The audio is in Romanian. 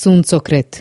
suncokret